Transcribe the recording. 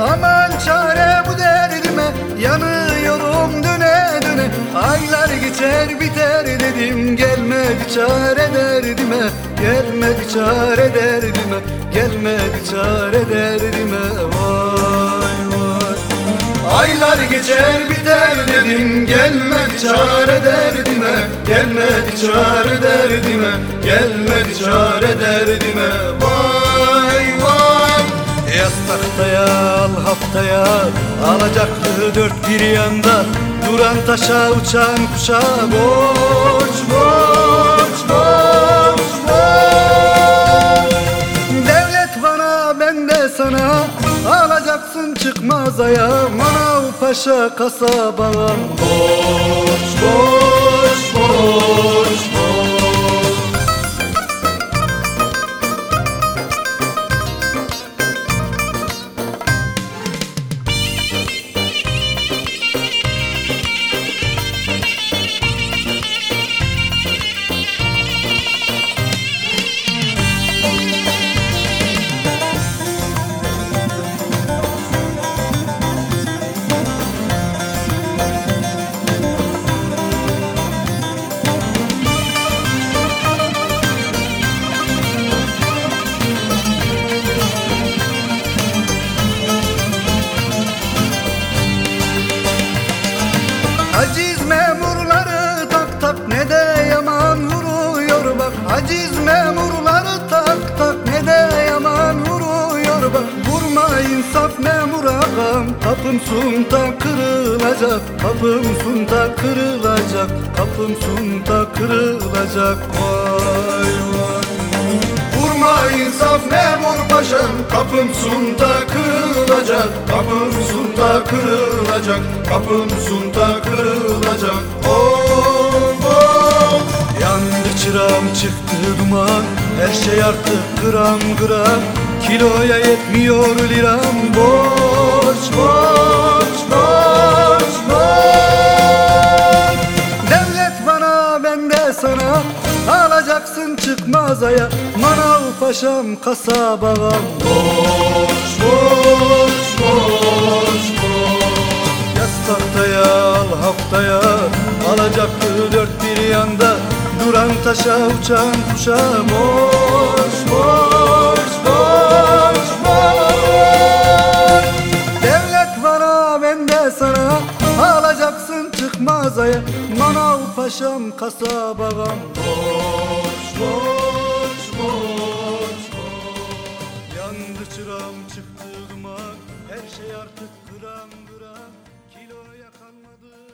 Aman çare bu derdime Yanıyorum döne döne Aylar geçer biter dedim Gelmedi çare derdime. Gelmedi çare derdime Gelmedi çare derdime. Vay vay. Aylar geçer biter dedim Gelmedi çare derdime. Gelmedi çare derdime Gelmedi çare derdime. Vay vay. Yaz tahtaya al haftaya. Alacaktı dört bir yanda. Duran taşa uçan kuşa. Borç borç borç borç. Devlet bana ben de sana. Alacaksın çıkmaz aya. Manav paşa kasabam Borç borç insaf memur ağam. Kapım sunta kırılacak Kapım sunta kırılacak Kapım sunta kırılacak. Vay vay. Vurma insaf memur paşam. Kapım sunta kırılacak Kapım sunta kırılacak Kapım sunta kırılacak. Oh oh Yandı çırağım çıktı duman. Her şey artık gram gram Kiloya yetmiyor liram. Borç borç borç borç. Devlet bana ben de sana. Alacaksın çıkmaz aya. Manav paşam kasabam Borç borç borç borç. Yaz tahtaya al haftaya. Alacaktı dört bir yanda. Duran taşa uçan kuşa. Borç Alacaksın çıkmaz aya Manav paşam kasabam Borç borç borç borç Yandı çırağım çıktı duman Her şey artık gram gram Kiloya kalmadı